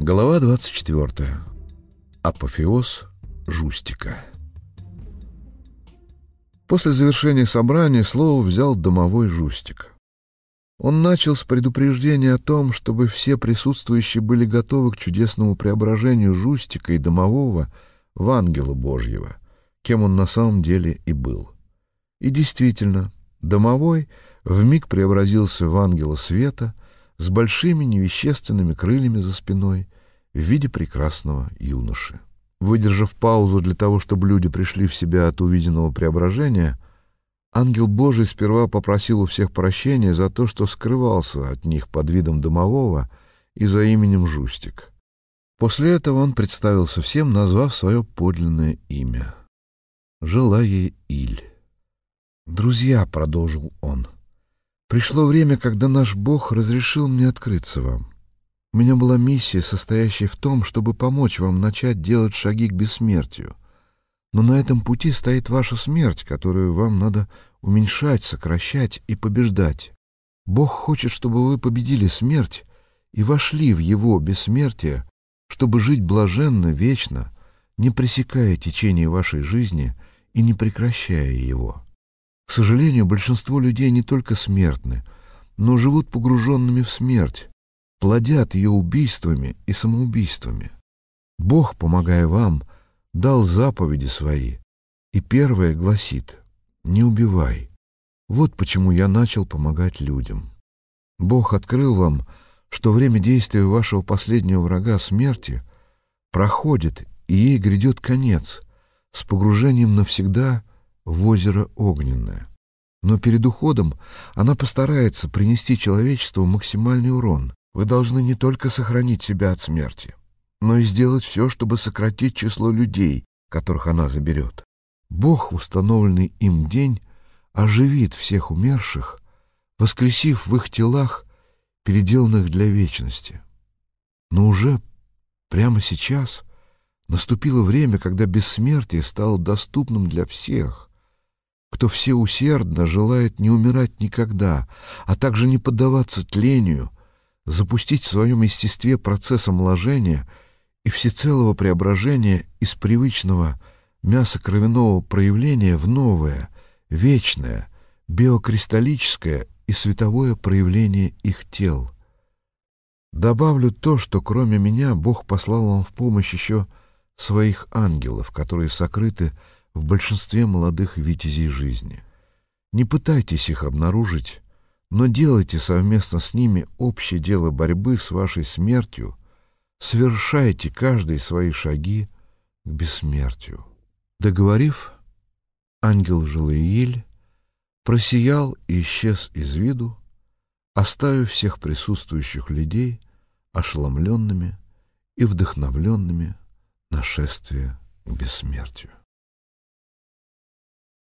Глава 24. Апофеоз Жустика. После завершения собрания слово взял домовой Жустик. Он начал с предупреждения о том, чтобы все присутствующие были готовы к чудесному преображению Жустика и домового в ангела Божьего, кем он на самом деле и был. И действительно, домовой вмиг преобразился в ангела света — с большими невещественными крыльями за спиной в виде прекрасного юноши. Выдержав паузу для того, чтобы люди пришли в себя от увиденного преображения, ангел Божий сперва попросил у всех прощения за то, что скрывался от них под видом домового и за именем Жустик. После этого он представился всем, назвав свое подлинное имя. Желая Иль. «Друзья», — продолжил он, — Пришло время, когда наш Бог разрешил мне открыться вам. У меня была миссия, состоящая в том, чтобы помочь вам начать делать шаги к бессмертию. Но на этом пути стоит ваша смерть, которую вам надо уменьшать, сокращать и побеждать. Бог хочет, чтобы вы победили смерть и вошли в Его бессмертие, чтобы жить блаженно, вечно, не пресекая течение вашей жизни и не прекращая его. К сожалению, большинство людей не только смертны, но живут погруженными в смерть, плодят ее убийствами и самоубийствами. Бог, помогая вам, дал заповеди свои, и первое гласит «Не убивай». Вот почему я начал помогать людям. Бог открыл вам, что время действия вашего последнего врага смерти проходит, и ей грядет конец с погружением навсегда в озеро Огненное. Но перед уходом она постарается принести человечеству максимальный урон. Вы должны не только сохранить себя от смерти, но и сделать все, чтобы сократить число людей, которых она заберет. Бог, установленный им день, оживит всех умерших, воскресив в их телах, переделанных для вечности. Но уже прямо сейчас наступило время, когда бессмертие стало доступным для всех, кто все усердно желает не умирать никогда, а также не поддаваться тлению, запустить в своем естестве процесс омоложения и всецелого преображения из привычного мясо-кровяного проявления в новое, вечное, биокристаллическое и световое проявление их тел. Добавлю то, что кроме меня Бог послал вам в помощь еще своих ангелов, которые сокрыты в большинстве молодых витязей жизни. Не пытайтесь их обнаружить, но делайте совместно с ними общее дело борьбы с вашей смертью, совершайте каждые свои шаги к бессмертию. Договорив, ангел Жалаииль просиял и исчез из виду, оставив всех присутствующих людей ошеломленными и вдохновленными на шествие к бессмертию.